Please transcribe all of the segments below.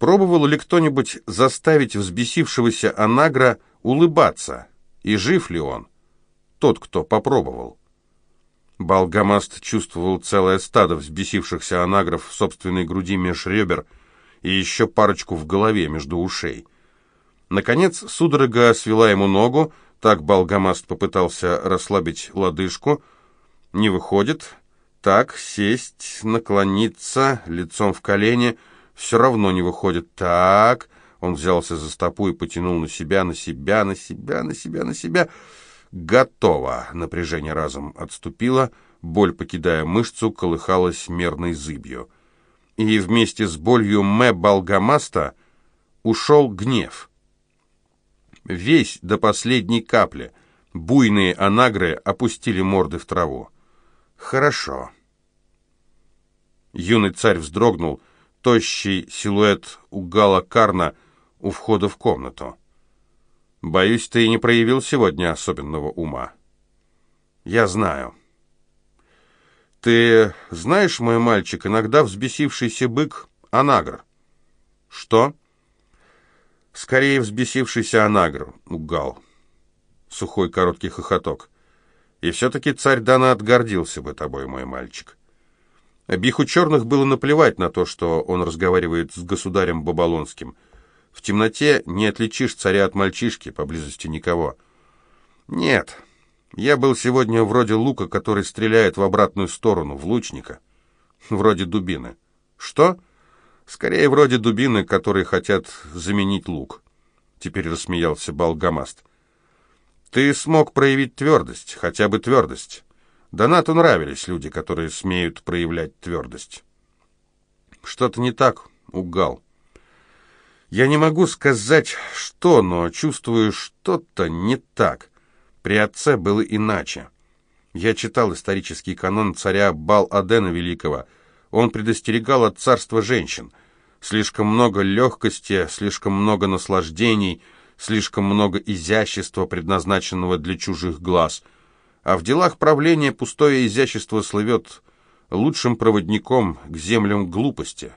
Пробовал ли кто-нибудь заставить взбесившегося Анагра улыбаться? И жив ли он? Тот, кто попробовал. Балгамаст чувствовал целое стадо взбесившихся анагров в собственной груди меж ребер и еще парочку в голове между ушей. Наконец судорога свела ему ногу, так Балгамаст попытался расслабить лодыжку. Не выходит. Так, сесть, наклониться, лицом в колени. Все равно не выходит. Так, он взялся за стопу и потянул на себя, на себя, на себя, на себя, на себя. Готово. Напряжение разом отступило. Боль, покидая мышцу, колыхалась мерной зыбью. И вместе с болью Мэ Балгамаста ушел гнев весь до последней капли. Буйные анагры опустили морды в траву. Хорошо. Юный царь вздрогнул, тощий силуэт угала Карна у входа в комнату. «Боюсь, ты не проявил сегодня особенного ума». «Я знаю». «Ты знаешь, мой мальчик, иногда взбесившийся бык — анагр». «Что?» Скорее взбесившийся Анагр, угал. Сухой короткий хохоток. И все-таки царь Донат гордился бы тобой, мой мальчик. Биху черных было наплевать на то, что он разговаривает с государем Бабалонским. В темноте не отличишь царя от мальчишки, поблизости никого. Нет, я был сегодня вроде лука, который стреляет в обратную сторону, в лучника. Вроде дубины. Что? — Скорее, вроде дубины, которые хотят заменить лук. Теперь рассмеялся Балгамаст. Ты смог проявить твердость, хотя бы твердость. Донату нравились люди, которые смеют проявлять твердость. Что-то не так, угал. Я не могу сказать, что, но чувствую, что-то не так. При отце было иначе. Я читал исторический канон царя Бал-Адена Великого. Он предостерегал от царства женщин. Слишком много легкости, слишком много наслаждений, слишком много изящества, предназначенного для чужих глаз. А в делах правления пустое изящество слывет лучшим проводником к землям глупости.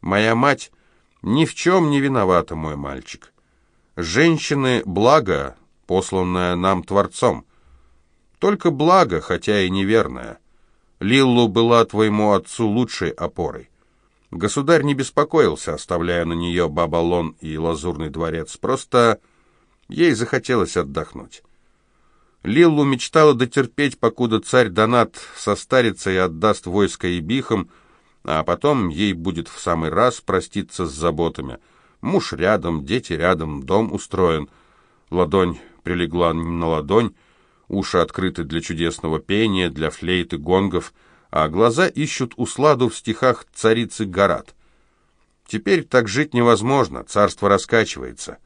Моя мать ни в чем не виновата, мой мальчик. Женщины — благо, посланное нам Творцом. Только благо, хотя и неверное. Лиллу была твоему отцу лучшей опорой. Государь не беспокоился, оставляя на нее Бабалон и Лазурный дворец, просто ей захотелось отдохнуть. Лиллу мечтала дотерпеть, покуда царь Донат состарится и отдаст войско ибихам, а потом ей будет в самый раз проститься с заботами. Муж рядом, дети рядом, дом устроен. Ладонь прилегла на ладонь, уши открыты для чудесного пения, для флейты, гонгов — а глаза ищут усладу в стихах царицы Гарат. Теперь так жить невозможно, царство раскачивается.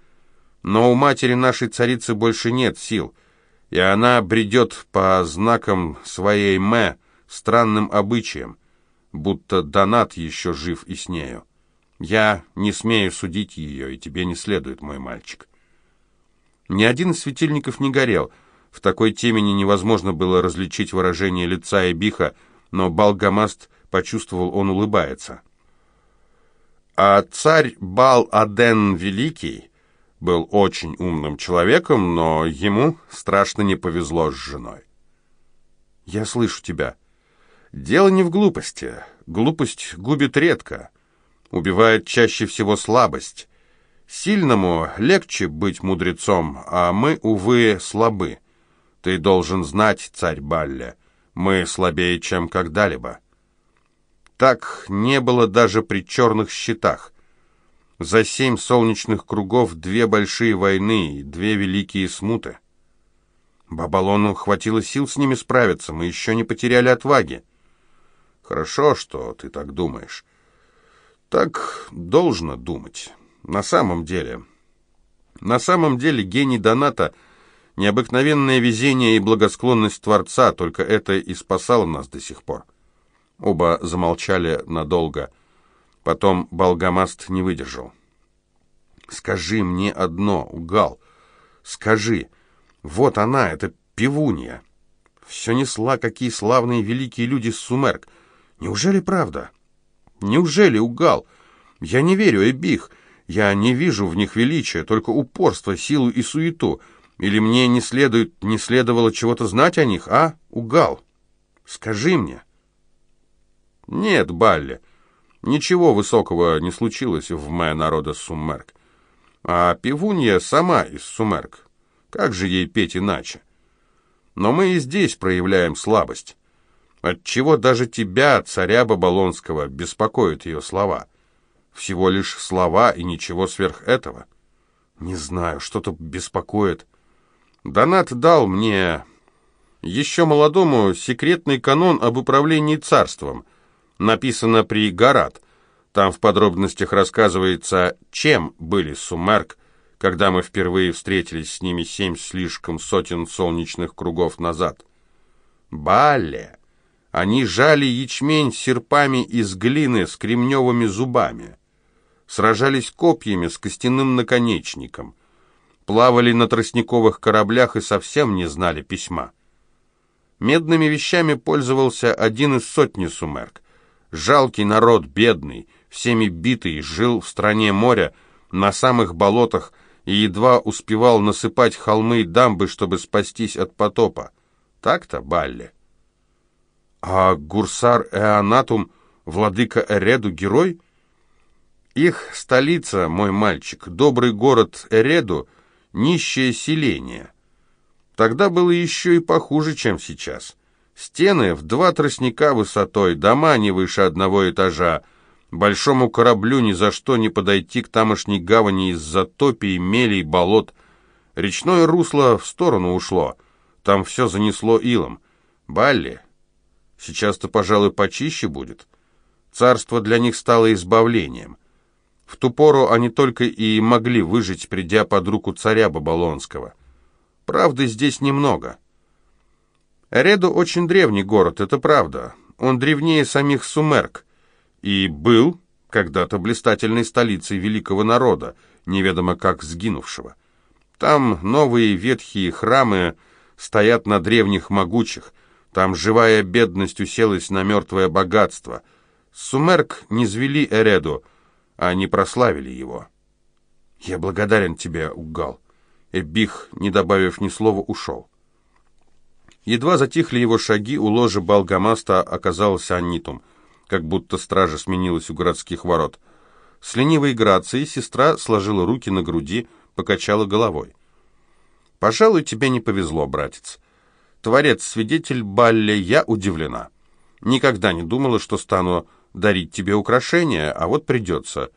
Но у матери нашей царицы больше нет сил, и она бредет по знакам своей Мэ, странным обычаям, будто донат еще жив и с нею. Я не смею судить ее, и тебе не следует, мой мальчик. Ни один из светильников не горел. В такой темени невозможно было различить выражение лица Эбиха, но Балгамаст почувствовал, он улыбается. А царь Бал-Аден Великий был очень умным человеком, но ему страшно не повезло с женой. «Я слышу тебя. Дело не в глупости. Глупость губит редко, убивает чаще всего слабость. Сильному легче быть мудрецом, а мы, увы, слабы. Ты должен знать, царь Балля, — мы слабее, чем когда-либо. Так не было даже при черных щитах. За семь солнечных кругов две большие войны и две великие смуты. Бабалону хватило сил с ними справиться, мы еще не потеряли отваги. Хорошо, что ты так думаешь. Так должно думать. На самом деле... На самом деле гений Доната — Необыкновенное везение и благосклонность Творца, только это и спасало нас до сих пор. Оба замолчали надолго. Потом Балгамаст не выдержал. «Скажи мне одно, Угал, скажи, вот она, эта пивунья. Все несла, какие славные великие люди с Сумерк. Неужели правда? Неужели, Угал? Я не верю, Эбих. Я не вижу в них величия, только упорство, силу и суету. Или мне не следует, не следовало чего-то знать о них, а, Угал? Скажи мне. Нет, Балли, ничего высокого не случилось в моя народа Сумерк. А пивунья сама из Сумерк. Как же ей петь иначе? Но мы и здесь проявляем слабость. Отчего даже тебя, царя Бабалонского, беспокоят ее слова? Всего лишь слова и ничего сверх этого. Не знаю, что-то беспокоит. Донат дал мне, еще молодому, секретный канон об управлении царством. Написано при Гарат. Там в подробностях рассказывается, чем были Сумерк, когда мы впервые встретились с ними семь слишком сотен солнечных кругов назад. Балле! Они жали ячмень серпами из глины с кремневыми зубами. Сражались копьями с костяным наконечником. Плавали на тростниковых кораблях и совсем не знали письма. Медными вещами пользовался один из сотни сумерк. Жалкий народ, бедный, всеми битый, жил в стране моря, на самых болотах и едва успевал насыпать холмы и дамбы, чтобы спастись от потопа. Так-то, Балли? А Гурсар Эонатум, владыка Эреду, герой? Их столица, мой мальчик, добрый город Эреду, нищее селение. Тогда было еще и похуже, чем сейчас. Стены в два тростника высотой, дома не выше одного этажа. Большому кораблю ни за что не подойти к тамошней гавани из-за топий, мелей, болот. Речное русло в сторону ушло. Там все занесло илом. Балли, сейчас-то, пожалуй, почище будет. Царство для них стало избавлением. В ту пору они только и могли выжить, придя под руку царя Бабалонского. Правды здесь немного. Редо очень древний город, это правда. Он древнее самих Сумерк. И был когда-то блистательной столицей великого народа, неведомо как сгинувшего. Там новые ветхие храмы стоят на древних могучих. Там живая бедность уселась на мертвое богатство. Сумерк не звели Эреду, а не прославили его. «Я благодарен тебе, Угал», Эбих, не добавив ни слова, ушел. Едва затихли его шаги, у ложи Балгамаста оказался Аннитум, как будто стража сменилась у городских ворот. С ленивой грацией сестра сложила руки на груди, покачала головой. «Пожалуй, тебе не повезло, братец. Творец-свидетель Балле, я удивлена. Никогда не думала, что стану дарить тебе украшения, а вот придется.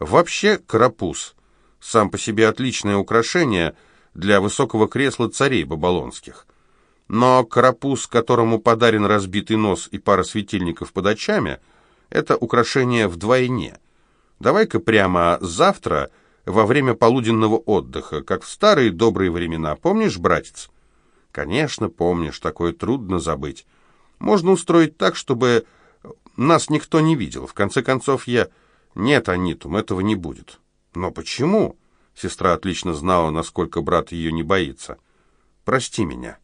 Вообще, карапуз сам по себе отличное украшение для высокого кресла царей бабалонских. Но карапуз, которому подарен разбитый нос и пара светильников под очами, это украшение вдвойне. Давай-ка прямо завтра, во время полуденного отдыха, как в старые добрые времена. Помнишь, братец? Конечно, помнишь, такое трудно забыть. Можно устроить так, чтобы нас никто не видел. В конце концов, я... Нет, Анитум, этого не будет. Но почему? Сестра отлично знала, насколько брат ее не боится. Прости меня.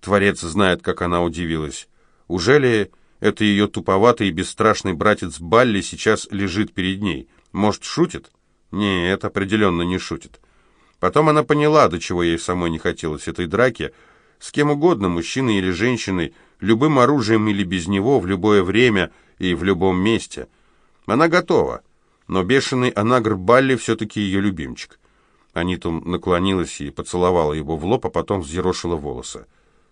Творец знает, как она удивилась. Ужели это ее туповатый и бесстрашный братец Балли сейчас лежит перед ней? Может, шутит? Нет, определенно не шутит. Потом она поняла, до чего ей самой не хотелось этой драки. С кем угодно, мужчиной или женщиной, любым оружием или без него, в любое время и в любом месте. Она готова но бешеный Анагр Балли все-таки ее любимчик. Анитум наклонилась и поцеловала его в лоб, а потом взъерошила волосы.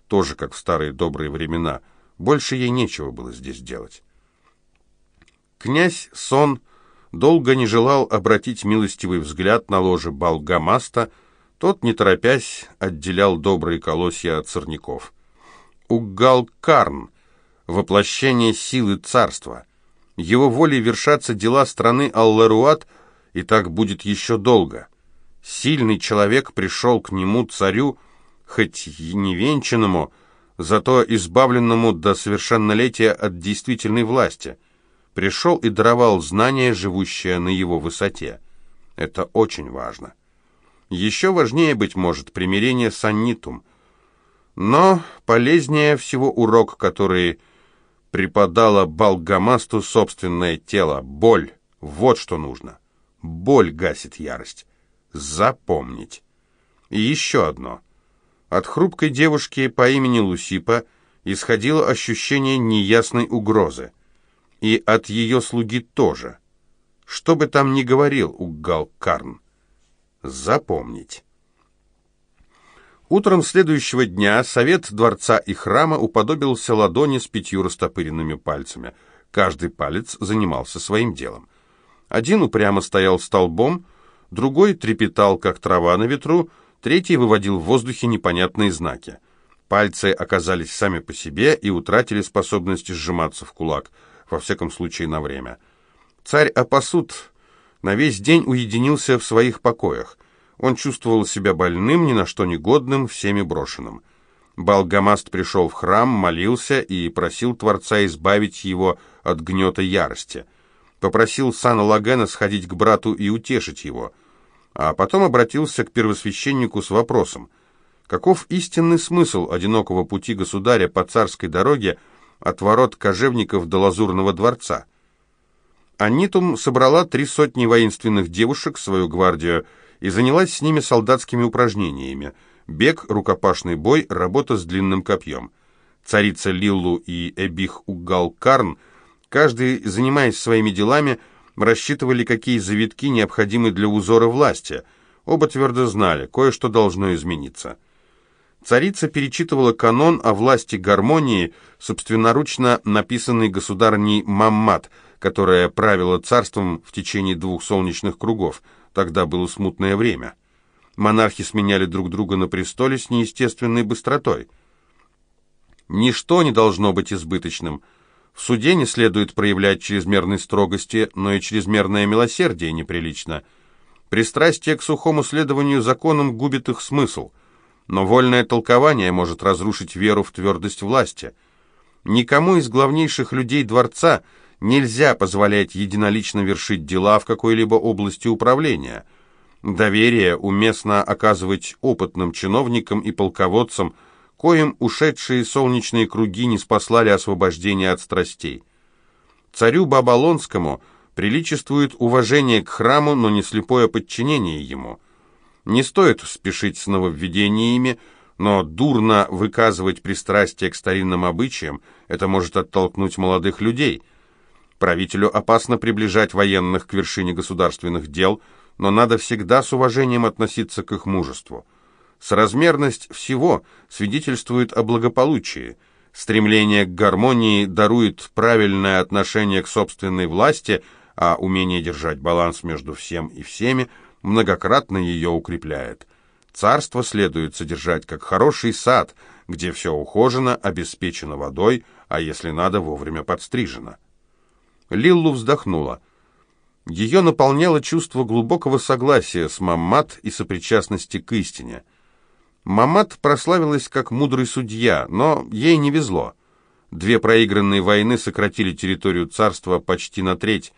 Тоже как в старые добрые времена. Больше ей нечего было здесь делать. Князь Сон долго не желал обратить милостивый взгляд на ложе Балгамаста, тот, не торопясь, отделял добрые колосья от сорняков. Угал-Карн, воплощение силы царства — его волей вершатся дела страны Алларуат, и так будет еще долго. Сильный человек пришел к нему, царю, хоть и невенчанному, зато избавленному до совершеннолетия от действительной власти. Пришел и даровал знания, живущее на его высоте. Это очень важно. Еще важнее, быть может, примирение с Аннитум. Но полезнее всего урок, который преподало Балгамасту собственное тело, боль, Вот что нужно. Боль гасит ярость. Запомнить. И еще одно. От хрупкой девушки по имени Лусипа исходило ощущение неясной угрозы. И от ее слуги тоже. Что бы там ни говорил Уггал Карн. Запомнить. Утром следующего дня совет дворца и храма уподобился ладони с пятью растопыренными пальцами. Каждый палец занимался своим делом. Один упрямо стоял столбом, другой трепетал, как трава на ветру, третий выводил в воздухе непонятные знаки. Пальцы оказались сами по себе и утратили способность сжиматься в кулак, во всяком случае на время. Царь Апасут на весь день уединился в своих покоях. Он чувствовал себя больным, ни на что негодным, всеми брошенным. Балгамаст пришел в храм, молился и просил Творца избавить его от гнета ярости. Попросил сана Лагена сходить к брату и утешить его. А потом обратился к первосвященнику с вопросом, каков истинный смысл одинокого пути государя по царской дороге от ворот кожевников до Лазурного дворца? Анитум собрала три сотни воинственных девушек, свою гвардию, и занялась с ними солдатскими упражнениями. Бег, рукопашный бой, работа с длинным копьем. Царица Лиллу и Эбих Угал-Карн, каждый, занимаясь своими делами, рассчитывали, какие завитки необходимы для узора власти. Оба твердо знали, кое-что должно измениться. Царица перечитывала канон о власти гармонии, собственноручно написанный государней Маммат, которая правила царством в течение двух солнечных кругов – Тогда было смутное время. Монархи сменяли друг друга на престоле с неестественной быстротой. Ничто не должно быть избыточным. В суде не следует проявлять чрезмерной строгости, но и чрезмерное милосердие неприлично. Пристрастие к сухому следованию законам губит их смысл, но вольное толкование может разрушить веру в твердость власти. Никому из главнейших людей дворца – Нельзя позволять единолично вершить дела в какой-либо области управления. Доверие уместно оказывать опытным чиновникам и полководцам, коим ушедшие солнечные круги не спаслали освобождение от страстей. Царю Бабалонскому приличествует уважение к храму, но не слепое подчинение ему. Не стоит спешить с нововведениями, но дурно выказывать пристрастие к старинным обычаям, это может оттолкнуть молодых людей – Правителю опасно приближать военных к вершине государственных дел, но надо всегда с уважением относиться к их мужеству. Соразмерность всего свидетельствует о благополучии. Стремление к гармонии дарует правильное отношение к собственной власти, а умение держать баланс между всем и всеми многократно ее укрепляет. Царство следует содержать как хороший сад, где все ухожено, обеспечено водой, а если надо, вовремя подстрижено. Лиллу вздохнула. Ее наполняло чувство глубокого согласия с Маммат и сопричастности к истине. Маммат прославилась как мудрый судья, но ей не везло. Две проигранные войны сократили территорию царства почти на треть.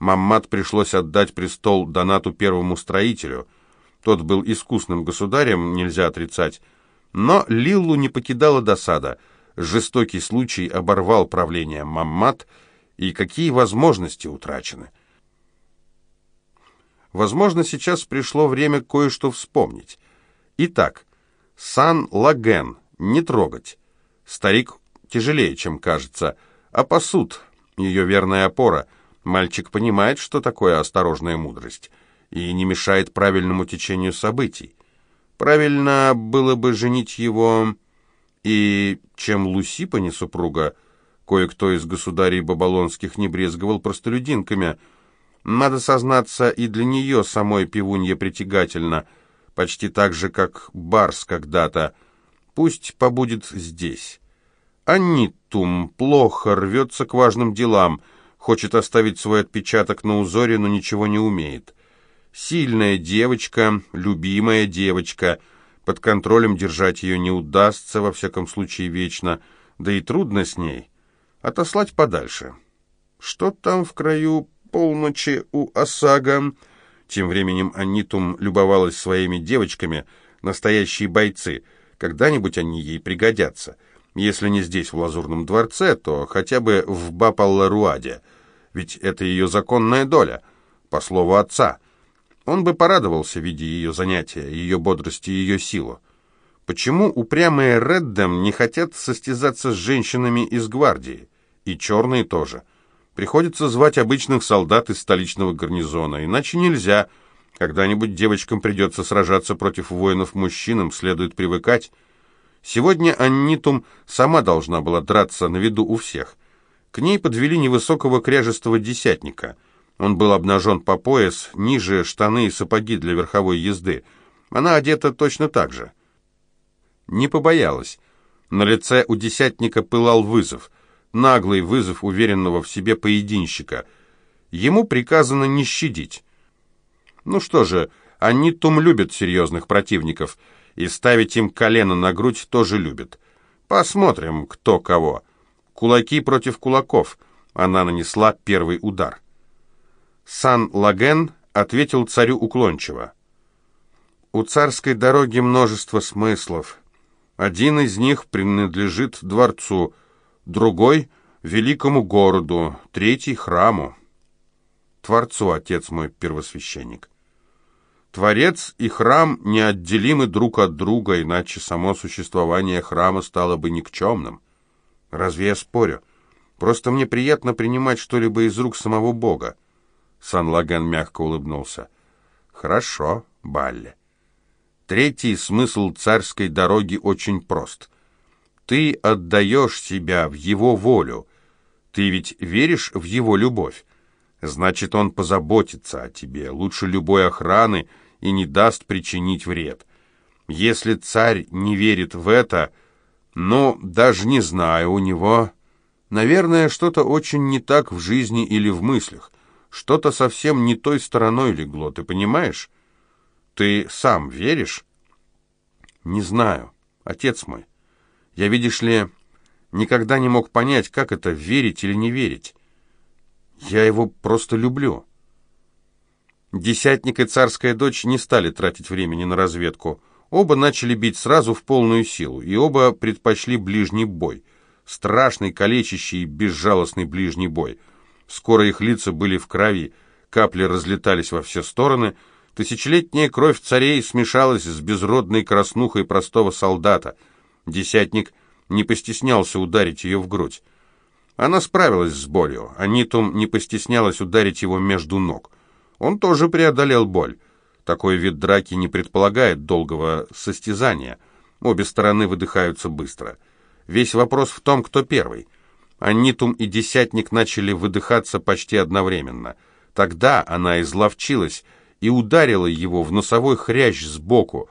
Маммат пришлось отдать престол Донату первому строителю. Тот был искусным государем, нельзя отрицать. Но Лиллу не покидала досада. Жестокий случай оборвал правление Маммат, и какие возможности утрачены. Возможно, сейчас пришло время кое-что вспомнить. Итак, Сан-Лаген, не трогать. Старик тяжелее, чем кажется, а посуд, ее верная опора. Мальчик понимает, что такое осторожная мудрость, и не мешает правильному течению событий. Правильно было бы женить его, и чем Лусипа не супруга, Кое-кто из государей Бабалонских не брезговал простолюдинками. Надо сознаться, и для нее самой пивунья притягательна, почти так же, как Барс когда-то. Пусть побудет здесь. Аннитум плохо рвется к важным делам, хочет оставить свой отпечаток на узоре, но ничего не умеет. Сильная девочка, любимая девочка, под контролем держать ее не удастся, во всяком случае, вечно, да и трудно с ней отослать подальше. Что там в краю полночи у Осага? Тем временем Анитум любовалась своими девочками, настоящие бойцы. Когда-нибудь они ей пригодятся. Если не здесь, в Лазурном дворце, то хотя бы в Бапалларуаде. ведь это ее законная доля, по слову отца. Он бы порадовался, видя ее занятия, ее бодрости ее силу. Почему упрямые Реддем не хотят состязаться с женщинами из гвардии? И черные тоже. Приходится звать обычных солдат из столичного гарнизона, иначе нельзя. Когда-нибудь девочкам придется сражаться против воинов-мужчинам, следует привыкать. Сегодня Аннитум сама должна была драться на виду у всех. К ней подвели невысокого кряжестого десятника. Он был обнажен по пояс, ниже штаны и сапоги для верховой езды. Она одета точно так же. Не побоялась. На лице у десятника пылал вызов. Наглый вызов уверенного в себе поединщика. Ему приказано не щадить. Ну что же, Аннитум любит серьезных противников, и ставить им колено на грудь тоже любит. Посмотрим, кто кого. Кулаки против кулаков. Она нанесла первый удар. Сан Лаген ответил царю уклончиво. «У царской дороги множество смыслов. Один из них принадлежит дворцу, другой — великому городу, третий — храму. Творцу, отец мой первосвященник. Творец и храм неотделимы друг от друга, иначе само существование храма стало бы никчемным. Разве я спорю? Просто мне приятно принимать что-либо из рук самого Бога. Сан-Лаган мягко улыбнулся. Хорошо, Балли. Третий смысл царской дороги очень прост. Ты отдаешь себя в его волю. Ты ведь веришь в его любовь. Значит, он позаботится о тебе, лучше любой охраны, и не даст причинить вред. Если царь не верит в это, ну, даже не знаю, у него, наверное, что-то очень не так в жизни или в мыслях. Что-то совсем не той стороной легло, ты понимаешь? Ты сам веришь? Не знаю, отец мой. Я, видишь ли, никогда не мог понять, как это, верить или не верить. Я его просто люблю. Десятник и царская дочь не стали тратить времени на разведку. Оба начали бить сразу в полную силу, и оба предпочли ближний бой. Страшный, калечащий, безжалостный ближний бой. Скоро их лица были в крови, капли разлетались во все стороны. Тысячелетняя кровь царей смешалась с безродной краснухой простого солдата. Десятник не постеснялся ударить ее в грудь. Она справилась с болью, а Нитум не постеснялась ударить его между ног. Он тоже преодолел боль. Такой вид драки не предполагает долгого состязания. Обе стороны выдыхаются быстро. Весь вопрос в том, кто первый. Анитум и Десятник начали выдыхаться почти одновременно. Тогда она изловчилась и ударила его в носовой хрящ сбоку.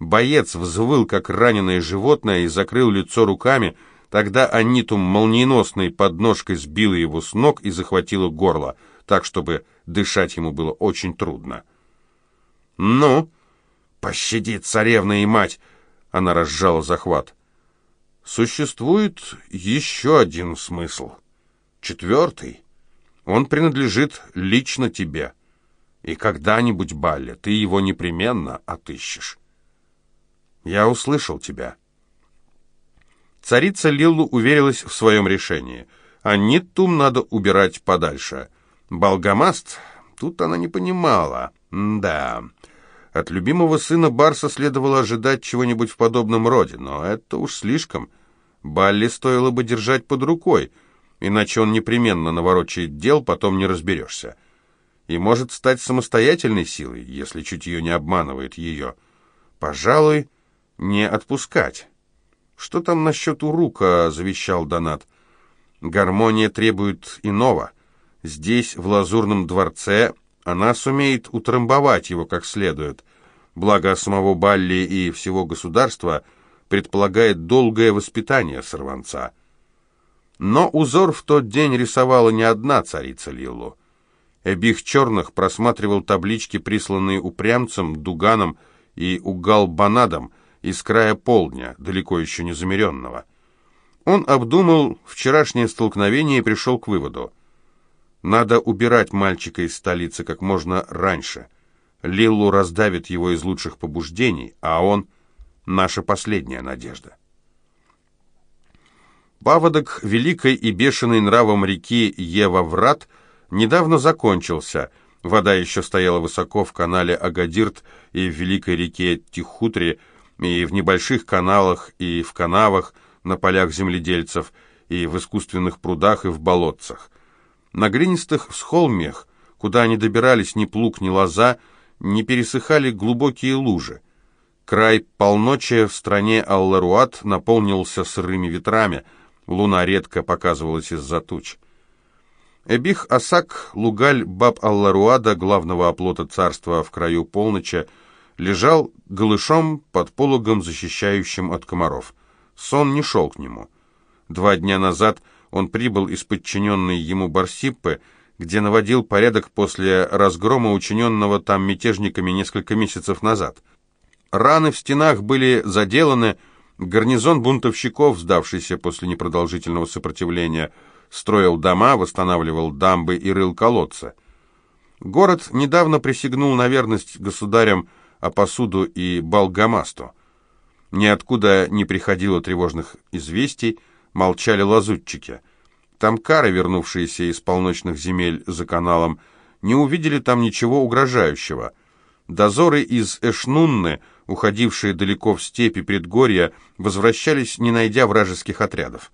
Боец взвыл, как раненое животное, и закрыл лицо руками. Тогда Анитум молниеносной подножкой сбила его с ног и захватила горло, так, чтобы дышать ему было очень трудно. «Ну, пощади, царевна и мать!» Она разжала захват. «Существует еще один смысл. Четвертый. Он принадлежит лично тебе. И когда-нибудь, Балля, ты его непременно отыщешь. Я услышал тебя». Царица Лиллу уверилась в своем решении. А Ниттум надо убирать подальше. Балгамаст, тут она не понимала. М да... От любимого сына Барса следовало ожидать чего-нибудь в подобном роде, но это уж слишком. Балли стоило бы держать под рукой, иначе он непременно наворочает дел, потом не разберешься. И может стать самостоятельной силой, если чутье не обманывает ее. Пожалуй, не отпускать. «Что там насчет урука?» — завещал Донат. «Гармония требует иного. Здесь, в Лазурном дворце, она сумеет утрамбовать его как следует. Благо самого Балли и всего государства предполагает долгое воспитание сорванца. Но узор в тот день рисовала не одна царица Лиллу. Эбих Черных просматривал таблички, присланные упрямцем, Дуганом и Угалбанадом из края полдня, далеко еще не замеренного. Он обдумал вчерашнее столкновение и пришел к выводу. Надо убирать мальчика из столицы как можно раньше. Лиллу раздавит его из лучших побуждений, а он — наша последняя надежда. Паводок великой и бешеной нравом реки Ева-Врат недавно закончился. Вода еще стояла высоко в канале Агадирт и в великой реке Тихутре, и в небольших каналах, и в канавах на полях земледельцев, и в искусственных прудах, и в болотцах. На глинистых схолмьях, куда не добирались ни плуг, ни лоза, не пересыхали глубокие лужи. Край полночия в стране Алларуат наполнился сырыми ветрами, луна редко показывалась из-за туч. Эбих Асак, лугаль баб Алларуада, главного оплота царства в краю полночи, лежал голышом под пологом, защищающим от комаров. Сон не шел к нему. Два дня назад он прибыл из подчиненной ему Барсиппы, где наводил порядок после разгрома, учиненного там мятежниками несколько месяцев назад. Раны в стенах были заделаны, гарнизон бунтовщиков, сдавшийся после непродолжительного сопротивления, строил дома, восстанавливал дамбы и рыл колодцы. Город недавно присягнул на верность государям Апасуду и Балгамасту. Ниоткуда не приходило тревожных известий, молчали лазутчики. Тамкары, вернувшиеся из полночных земель за каналом, не увидели там ничего угрожающего. Дозоры из Эшнунны, уходившие далеко в степи предгорья, возвращались, не найдя вражеских отрядов.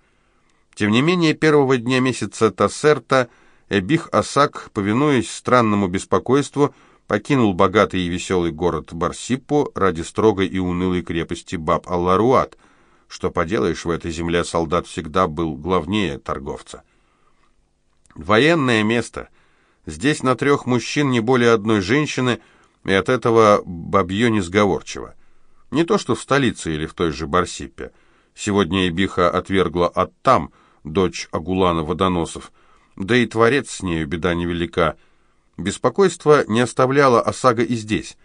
Тем не менее, первого дня месяца Тассерта Эбих Асак, повинуясь странному беспокойству, покинул богатый и веселый город Барсиппо ради строгой и унылой крепости Баб-Алларуат. Что поделаешь, в этой земле солдат всегда был главнее торговца. Военное место. Здесь на трех мужчин не более одной женщины, и от этого бабье несговорчиво. Не то что в столице или в той же Барсиппе. Сегодня Эбиха отвергла Аттам, дочь Агулана Водоносов, да и творец с нею беда невелика — Беспокойство не оставляло Осага и здесь.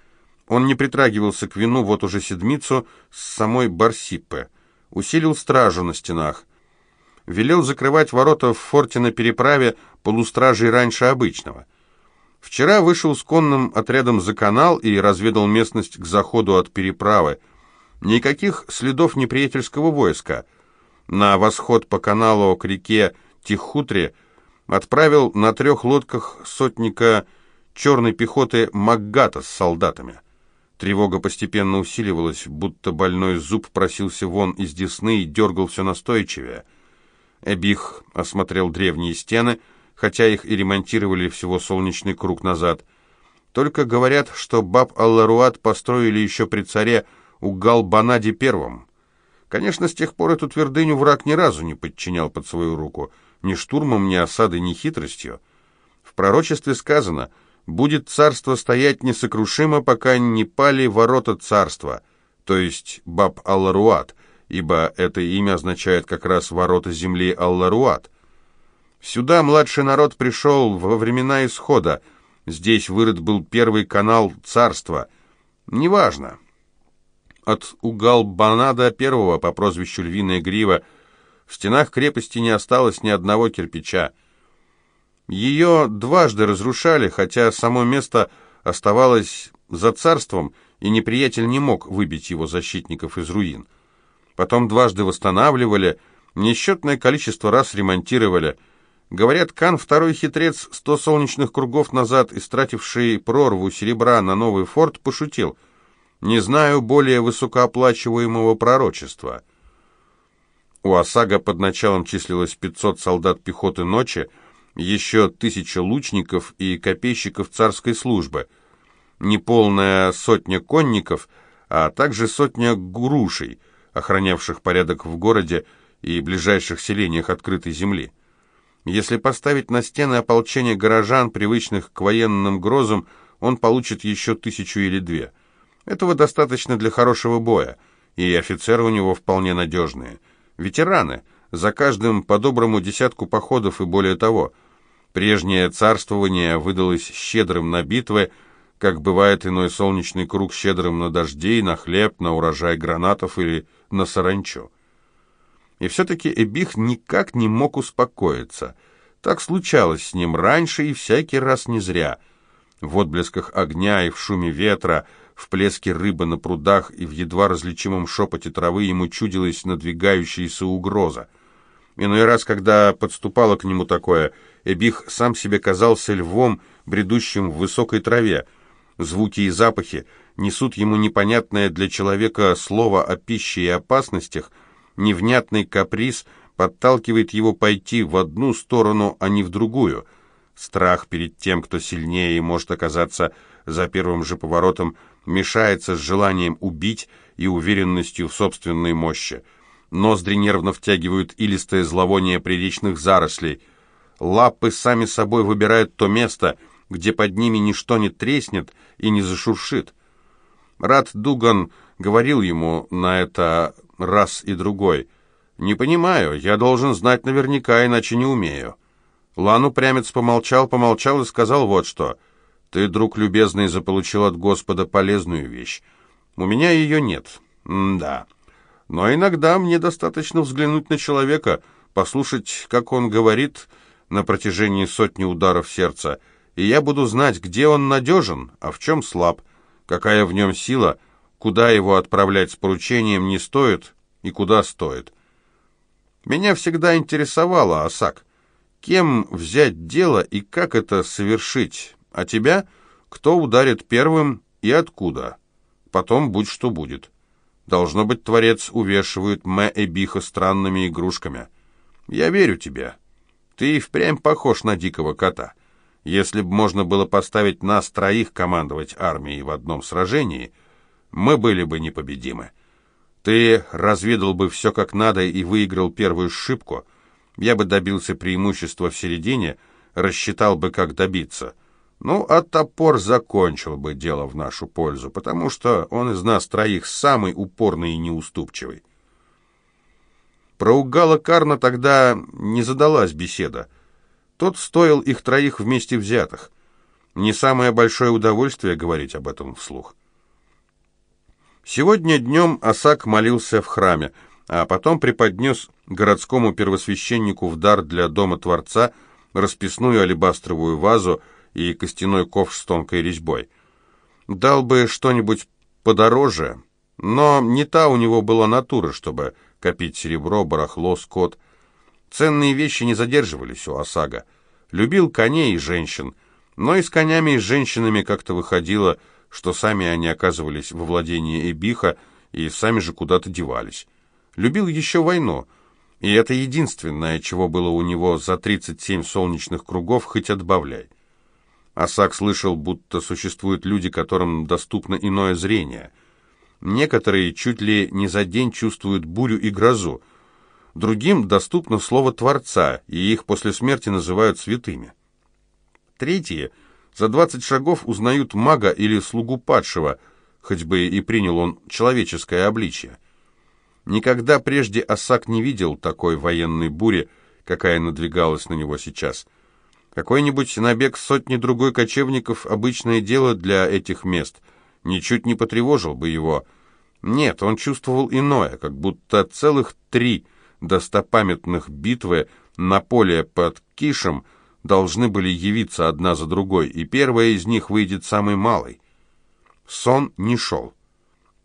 Он не притрагивался к вину вот уже седмицу с самой Барсиппе. Усилил стражу на стенах. Велел закрывать ворота в форте на переправе полустражей раньше обычного. Вчера вышел с конным отрядом за канал и разведал местность к заходу от переправы. Никаких следов неприятельского войска. На восход по каналу к реке Тихутре отправил на трех лодках сотника черной пехоты Макгата с солдатами. Тревога постепенно усиливалась, будто больной зуб просился вон из десны и дергал все настойчивее. Эбих осмотрел древние стены, хотя их и ремонтировали всего солнечный круг назад. Только говорят, что баб Алларуат построили еще при царе Угал-Банаде Первом. Конечно, с тех пор эту твердыню враг ни разу не подчинял под свою руку — ни штурмом, ни осадой, ни хитростью. В пророчестве сказано «Будет царство стоять несокрушимо, пока не пали ворота царства», то есть Баб Алларуат, ибо это имя означает как раз ворота земли Алларуат. Сюда младший народ пришел во времена исхода, здесь вырыт был первый канал царства. Неважно. От Угал-Банада первого по прозвищу Львиная Грива в стенах крепости не осталось ни одного кирпича. Ее дважды разрушали, хотя само место оставалось за царством, и неприятель не мог выбить его защитников из руин. Потом дважды восстанавливали, несчетное количество раз ремонтировали. Говорят, Кан, второй хитрец, сто солнечных кругов назад, истративший прорву серебра на новый форт, пошутил. «Не знаю более высокооплачиваемого пророчества». У Осага под началом числилось 500 солдат пехоты ночи, еще тысяча лучников и копейщиков царской службы, неполная сотня конников, а также сотня грушей, охранявших порядок в городе и ближайших селениях открытой земли. Если поставить на стены ополчение горожан, привычных к военным грозам, он получит еще тысячу или две. Этого достаточно для хорошего боя, и офицеры у него вполне надежные – Ветераны, за каждым по доброму десятку походов и более того. Прежнее царствование выдалось щедрым на битвы, как бывает иной солнечный круг щедрым на дождей, на хлеб, на урожай гранатов или на саранчу. И все-таки Эбих никак не мог успокоиться. Так случалось с ним раньше и всякий раз не зря. В отблесках огня и в шуме ветра – в плеске рыбы на прудах и в едва различимом шепоте травы ему чудилась надвигающаяся угроза. Иной раз, когда подступало к нему такое, Эбих сам себе казался львом, бредущим в высокой траве. Звуки и запахи несут ему непонятное для человека слово о пище и опасностях, невнятный каприз подталкивает его пойти в одну сторону, а не в другую. Страх перед тем, кто сильнее и может оказаться за первым же поворотом, мешается с желанием убить и уверенностью в собственной мощи. Ноздри нервно втягивают илистое зловоние приречных зарослей. Лапы сами собой выбирают то место, где под ними ничто не треснет и не зашуршит. Рад Дуган говорил ему на это раз и другой. «Не понимаю, я должен знать наверняка, иначе не умею». Лан упрямец помолчал, помолчал и сказал вот что. «Ты, друг любезный, заполучил от Господа полезную вещь. У меня ее нет». М «Да». Но иногда мне достаточно взглянуть на человека, послушать, как он говорит на протяжении сотни ударов сердца, и я буду знать, где он надежен, а в чем слаб, какая в нем сила, куда его отправлять с поручением не стоит и куда стоит. Меня всегда интересовало, Осак, кем взять дело и как это совершить, а тебя, кто ударит первым и откуда. Потом будь что будет. Должно быть, Творец увешивает Мэ Эбиха странными игрушками. Я верю тебе. Ты и впрямь похож на дикого кота. Если бы можно было поставить нас троих командовать армией в одном сражении, мы были бы непобедимы. Ты разведал бы все как надо и выиграл первую шибку. Я бы добился преимущества в середине, рассчитал бы, как добиться. Ну, а топор закончил бы дело в нашу пользу, потому что он из нас троих самый упорный и неуступчивый. Про Угала Карна тогда не задалась беседа. Тот стоил их троих вместе взятых. Не самое большое удовольствие говорить об этом вслух. Сегодня днем Асак молился в храме, а потом преподнес городскому первосвященнику в дар для Дома Творца расписную алебастровую вазу, и костяной ковш с тонкой резьбой. Дал бы что-нибудь подороже, но не та у него была натура, чтобы копить серебро, барахло, скот. Ценные вещи не задерживались у Осага. Любил коней и женщин, но и с конями и с женщинами как-то выходило, что сами они оказывались во владении Эбиха и сами же куда-то девались. Любил еще войну, и это единственное, чего было у него за 37 солнечных кругов, хоть отбавляй. Асак слышал, будто существуют люди, которым доступно иное зрение. Некоторые чуть ли не за день чувствуют бурю и грозу. Другим доступно слово Творца, и их после смерти называют святыми. Третьи за двадцать шагов узнают мага или слугу падшего, хоть бы и принял он человеческое обличие. Никогда прежде Асак не видел такой военной бури, какая надвигалась на него сейчас – какой-нибудь набег сотни другой кочевников – обычное дело для этих мест. Ничуть не потревожил бы его. Нет, он чувствовал иное, как будто целых три достопамятных битвы на поле под Кишем должны были явиться одна за другой, и первая из них выйдет самой малой. Сон не шел.